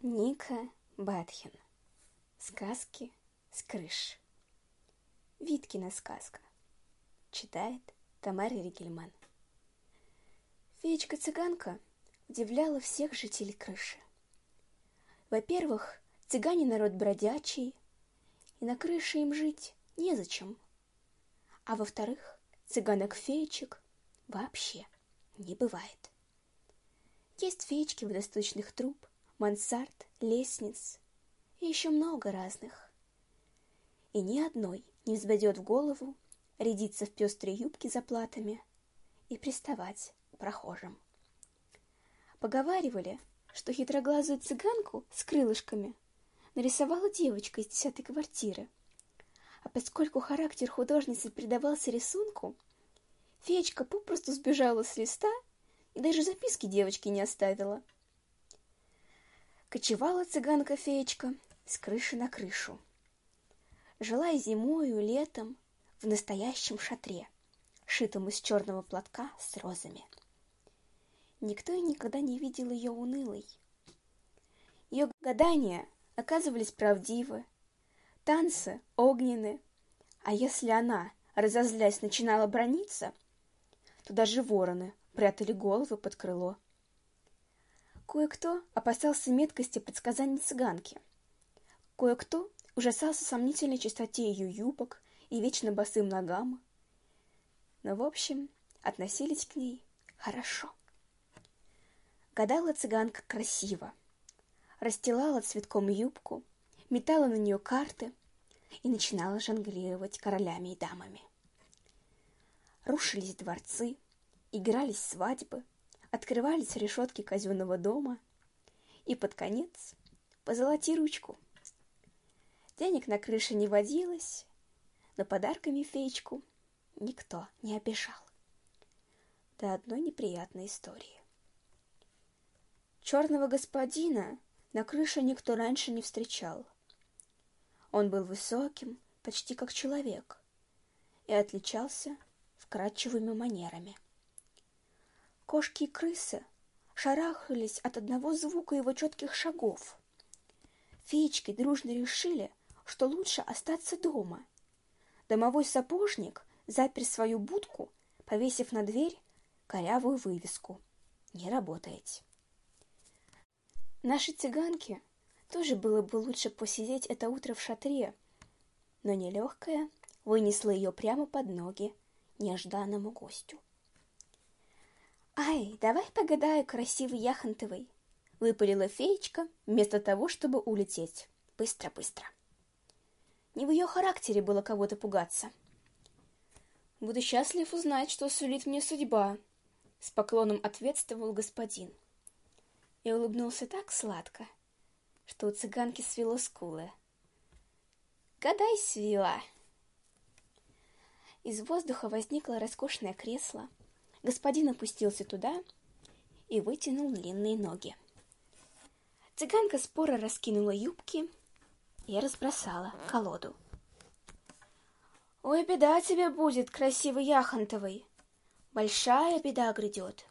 Ника Батхин. Сказки с крыш. Виткина сказка. Читает Тамара Ригельман. Феечка-цыганка удивляла всех жителей крыши. Во-первых, цыгане народ бродячий, и на крыше им жить незачем. А во-вторых, цыганок-феечек вообще не бывает. Есть феечки водосточных труб, мансард, лестниц и еще много разных. И ни одной не взбредет в голову рядиться в пестрые юбки за платами и приставать к прохожим. Поговаривали, что хитроглазую цыганку с крылышками нарисовала девочка из десятой квартиры. А поскольку характер художницы придавался рисунку, феечка попросту сбежала с листа и даже записки девочки не оставила. Кочевала цыганка-феечка с крыши на крышу. Жила и зимою, и летом в настоящем шатре, шитом из черного платка с розами. Никто и никогда не видел ее унылой. Ее гадания оказывались правдивы, танцы огненны, а если она, разозлясь, начинала брониться, то даже вороны прятали головы под крыло. Кое-кто опасался меткости предсказаний цыганки. Кое-кто ужасался сомнительной чистоте ее юбок и вечно босым ногам. Но, в общем, относились к ней хорошо. Гадала цыганка красиво, расстилала цветком юбку, метала на нее карты и начинала жонглировать королями и дамами. Рушились дворцы, игрались свадьбы, открывались решетки казенного дома, и под конец позолоти ручку. Денег на крыше не водилось, но подарками феечку никто не обижал. До одной неприятной истории. Черного господина на крыше никто раньше не встречал. Он был высоким, почти как человек, и отличался вкрадчивыми манерами. Кошки и крысы шарахались от одного звука его четких шагов. Феечки дружно решили, что лучше остаться дома. Домовой сапожник запер свою будку, повесив на дверь корявую вывеску «Не работаете». Нашей цыганке тоже было бы лучше посидеть это утро в шатре, но нелегкая вынесла ее прямо под ноги нежданному гостю. «Ай, давай погадаю, красивый яхонтовый!» — выпалила феечка вместо того, чтобы улететь. Быстро-быстро. Не в ее характере было кого-то пугаться. «Буду счастлив узнать, что сулит мне судьба», — с поклоном ответствовал господин. И улыбнулся так сладко, что у цыганки свело скулы. «Гадай, свела!» Из воздуха возникло роскошное кресло, Господин опустился туда и вытянул длинные ноги. Цыганка споро раскинула юбки и разбросала колоду. «Ой, беда тебе будет, красивый яхонтовый! Большая беда грядет!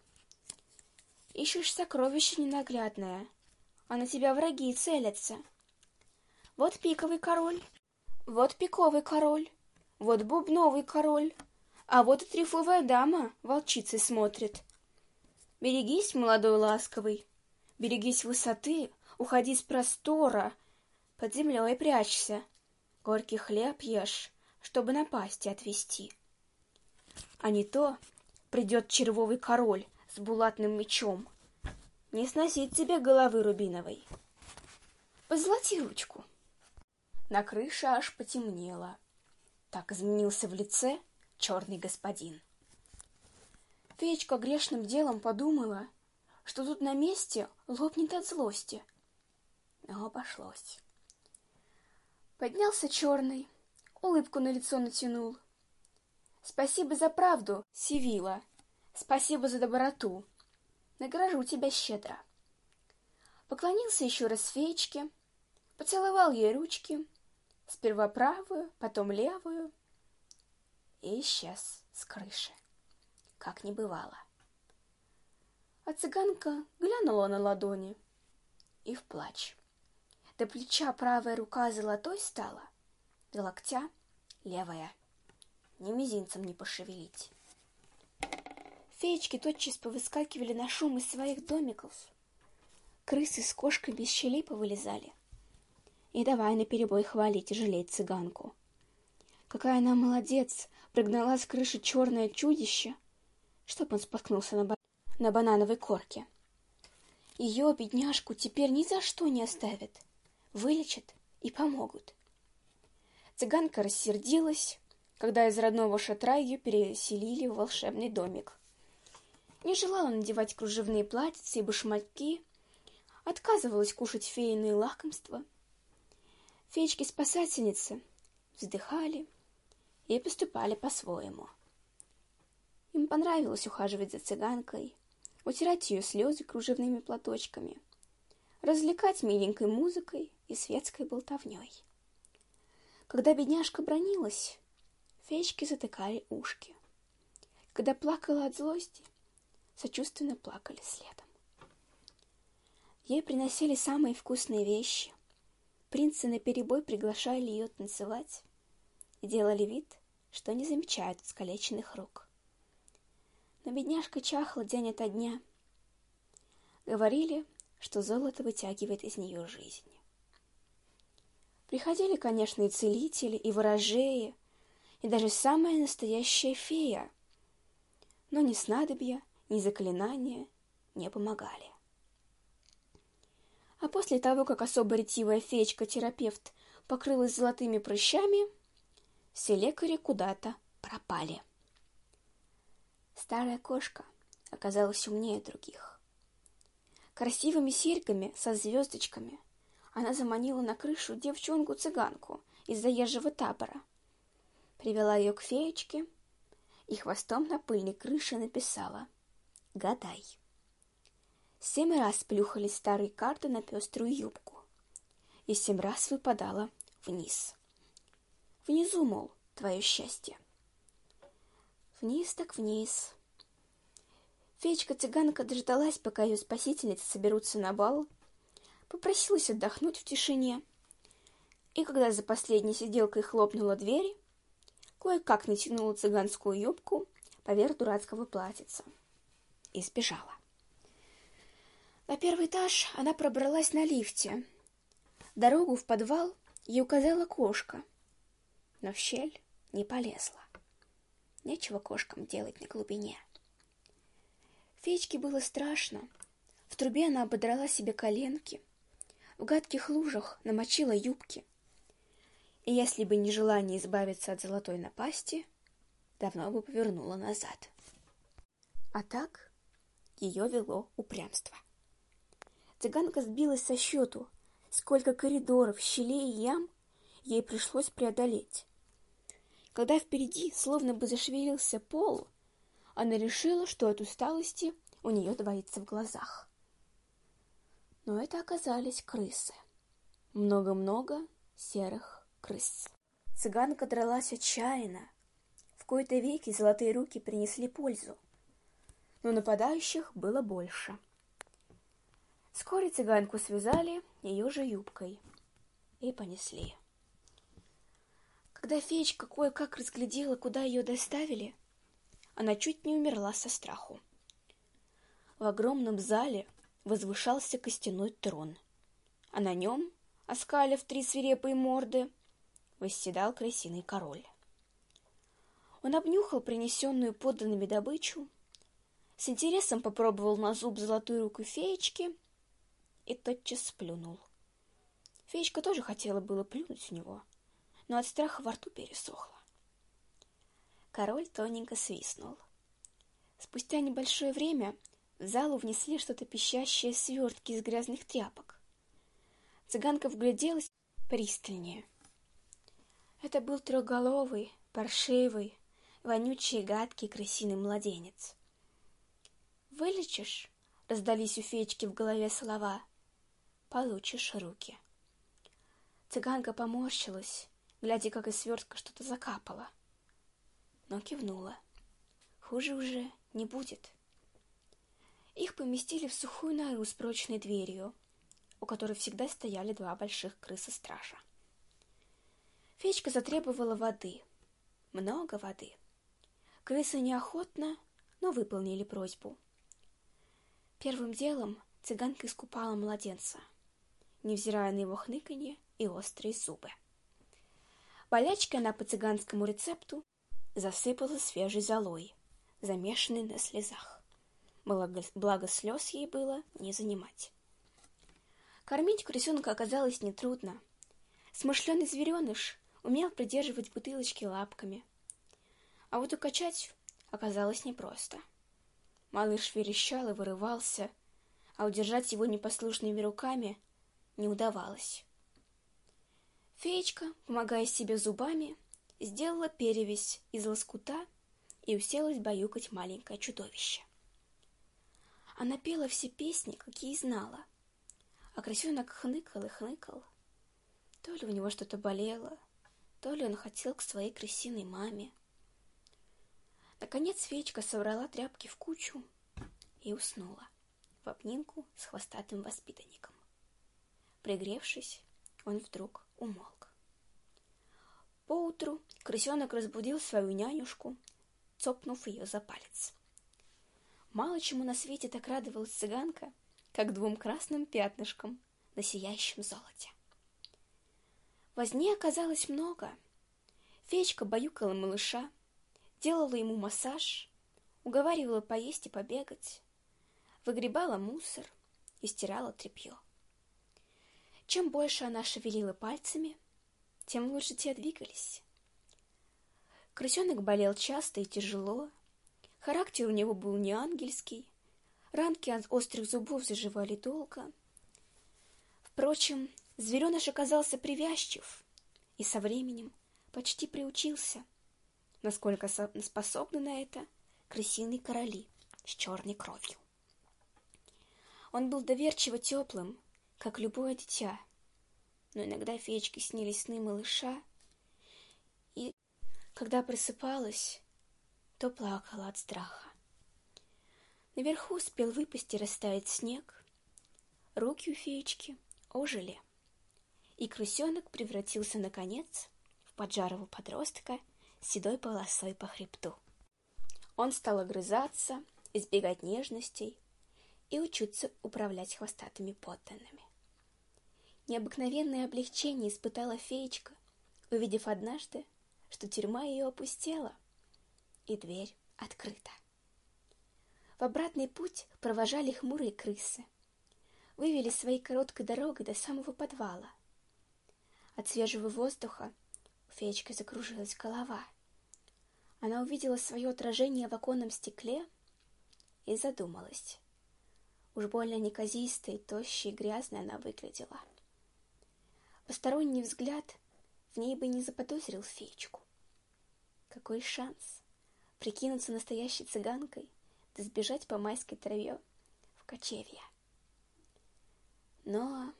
Ищешь сокровище ненаглядное, а на тебя враги целятся. Вот пиковый король, вот пиковый король, вот бубновый король, а вот и трифовая дама волчицей смотрит. Берегись, молодой ласковый, берегись высоты, уходи с простора, под землей прячься, горький хлеб ешь, чтобы напасти отвести. А не то придет червовый король с булатным мечом, не сносить тебе головы рубиновой. Позолоти ручку. На крыше аж потемнело. Так изменился в лице, черный господин. Феечка грешным делом подумала, что тут на месте лопнет от злости. Но обошлось. Поднялся черный, улыбку на лицо натянул. Спасибо за правду, Сивила. Спасибо за доброту. Награжу тебя щедро. Поклонился еще раз феечке, поцеловал ей ручки, сперва правую, потом левую, и исчез с крыши, как не бывало. А цыганка глянула на ладони и в плач. До плеча правая рука золотой стала, до локтя левая. Ни мизинцем не пошевелить. Феечки тотчас повыскакивали на шум из своих домиков. Крысы с кошками из щелей повылезали. И давай наперебой хвалить и жалеть цыганку. Какая она молодец, прогнала с крыши черное чудище, чтоб он споткнулся на, ба на банановой корке. Ее, бедняжку, теперь ни за что не оставят. Вылечат и помогут. Цыганка рассердилась, когда из родного шатра ее переселили в волшебный домик. Не желала надевать кружевные платьица и башмаки, отказывалась кушать фейные лакомства. Феечки-спасательницы вздыхали и поступали по-своему. Им понравилось ухаживать за цыганкой, утирать ее слезы кружевными платочками, развлекать миленькой музыкой и светской болтовней. Когда бедняжка бронилась, феечки затыкали ушки. Когда плакала от злости, сочувственно плакали следом. Ей приносили самые вкусные вещи. Принцы наперебой приглашали ее танцевать делали вид, что не замечают искалеченных рук. Но бедняжка чахла день ото дня. Говорили, что золото вытягивает из нее жизнь. Приходили, конечно, и целители, и ворожеи, и даже самая настоящая фея. Но ни снадобья, ни заклинания не помогали. А после того, как особо ретивая феечка-терапевт покрылась золотыми прыщами, все лекари куда-то пропали. Старая кошка оказалась умнее других. Красивыми серьгами со звездочками она заманила на крышу девчонку-цыганку из заезжего табора. Привела ее к феечке и хвостом на пыльной крыше написала «Гадай». Семь раз плюхались старые карты на пеструю юбку, и семь раз выпадала вниз. Внизу, мол, твое счастье. Вниз так вниз. Феечка-цыганка дождалась, пока ее спасительницы соберутся на бал, попросилась отдохнуть в тишине, и когда за последней сиделкой хлопнула дверь, кое-как натянула цыганскую юбку поверх дурацкого платьица и сбежала. На первый этаж она пробралась на лифте. Дорогу в подвал ей указала кошка, но в щель не полезла. Нечего кошкам делать на глубине. Феечке было страшно. В трубе она ободрала себе коленки, в гадких лужах намочила юбки. И если бы не желание избавиться от золотой напасти, давно бы повернула назад. А так ее вело упрямство. Цыганка сбилась со счету, сколько коридоров, щелей и ям ей пришлось преодолеть. Когда впереди словно бы зашевелился пол, она решила, что от усталости у нее двоится в глазах но это оказались крысы. Много-много серых крыс. Цыганка дралась отчаянно. В кои-то веки золотые руки принесли пользу, но нападающих было больше. Вскоре цыганку связали ее же юбкой и понесли. Когда феечка кое-как разглядела, куда ее доставили, она чуть не умерла со страху. В огромном зале возвышался костяной трон, а на нем, оскалив три свирепые морды, восседал крысиный король. Он обнюхал принесенную подданными добычу, с интересом попробовал на зуб золотую руку феечки и тотчас сплюнул. Феечка тоже хотела было плюнуть в него, но от страха во рту пересохла. Король тоненько свистнул. Спустя небольшое время в залу внесли что-то пищащее свертки из грязных тряпок. Цыганка вгляделась пристальнее. Это был трехголовый, паршивый, вонючий, гадкий крысиный младенец. «Вылечишь?» — раздались у феечки в голове слова. «Получишь руки». Цыганка поморщилась, глядя, как из свертка что-то закапало. Но кивнула. Хуже уже не будет. Их поместили в сухую нору с прочной дверью, у которой всегда стояли два больших крысы-стража. Феечка затребовала воды. Много воды. Крысы неохотно, но выполнили просьбу. Первым делом цыганка искупала младенца, невзирая на его хныканье и острые зубы. Болячки она по цыганскому рецепту засыпала свежей золой, замешанной на слезах. Благо, благо слез ей было не занимать. Кормить крысенка оказалось нетрудно. Смышленый звереныш умел придерживать бутылочки лапками. А вот укачать оказалось непросто. Малыш верещал и вырывался, а удержать его непослушными руками не удавалось. Феечка, помогая себе зубами, сделала перевязь из лоскута и уселась баюкать маленькое чудовище. Она пела все песни, какие знала, а крысенок хныкал и хныкал. То ли у него что-то болело, то ли он хотел к своей крысиной маме. Наконец Феечка собрала тряпки в кучу и уснула в обнимку с хвостатым воспитанником. Пригревшись, он вдруг умолк. Поутру крысенок разбудил свою нянюшку, цопнув ее за палец. Мало чему на свете так радовалась цыганка, как двум красным пятнышкам на сияющем золоте. Возни оказалось много. Феечка баюкала малыша, делала ему массаж, уговаривала поесть и побегать, выгребала мусор и стирала тряпье. Чем больше она шевелила пальцами, тем лучше те двигались. Крысенок болел часто и тяжело, характер у него был не ангельский, ранки от острых зубов заживали долго. Впрочем, звереныш оказался привязчив и со временем почти приучился — насколько способны на это крысиные короли с черной кровью. Он был доверчиво теплым, как любое дитя, но иногда феечке снились сны малыша, и когда просыпалась, то плакала от страха. Наверху успел выпасть и растаять снег, руки у феечки ожили, и крысенок превратился, наконец, в поджарого подростка — седой полосой по хребту. Он стал огрызаться, избегать нежностей и учиться управлять хвостатыми подданными. Необыкновенное облегчение испытала феечка, увидев однажды, что тюрьма ее опустела, и дверь открыта. В обратный путь провожали хмурые крысы, вывели своей короткой дорогой до самого подвала. От свежего воздуха феечкой закружилась голова. Она увидела свое отражение в оконном стекле и задумалась. Уж больно неказистой, тощей и грязной она выглядела. Посторонний взгляд в ней бы не заподозрил феечку. Какой шанс прикинуться настоящей цыганкой да сбежать по майской траве в кочевье. Но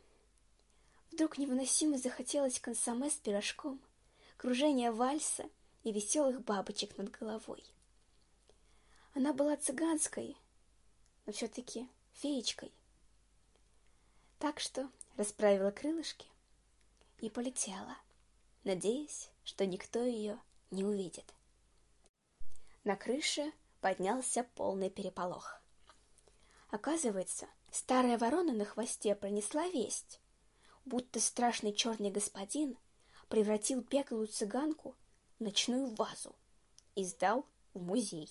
вдруг невыносимо захотелось консоме с пирожком — кружение вальса и веселых бабочек над головой. Она была цыганской, но все-таки феечкой. Так что расправила крылышки и полетела, надеясь, что никто ее не увидит. На крыше поднялся полный переполох. Оказывается, старая ворона на хвосте пронесла весть, будто страшный черный господин превратил беглую цыганку в ночную вазу и сдал в музей,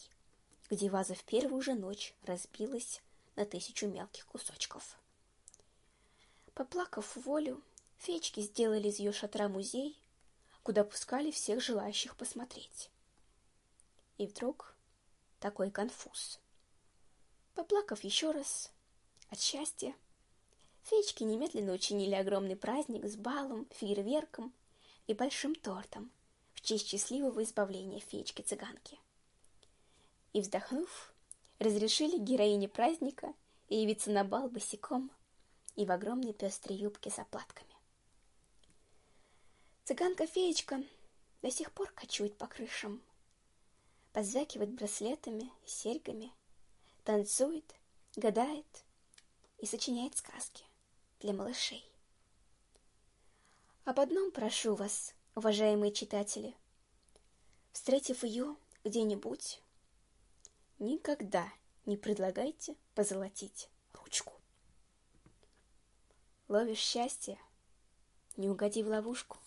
где ваза в первую же ночь разбилась на тысячу мелких кусочков. Поплакав волю, феечки сделали из ее шатра музей, куда пускали всех желающих посмотреть. И вдруг такой конфуз. Поплакав еще раз от счастья, феечки немедленно учинили огромный праздник с балом, фейерверком и большим тортом в честь счастливого избавления феечки-цыганки. И, вздохнув, разрешили героине праздника явиться на бал босиком и в огромной пестрой юбке с оплатками. Цыганка-феечка до сих пор кочует по крышам, позвякивает браслетами и серьгами, танцует, гадает и сочиняет сказки. для малышей. Об одном прошу вас, уважаемые читатели. Встретив ее где-нибудь, никогда не предлагайте позолотить ручку. Ловишь счастье, не угоди в ловушку –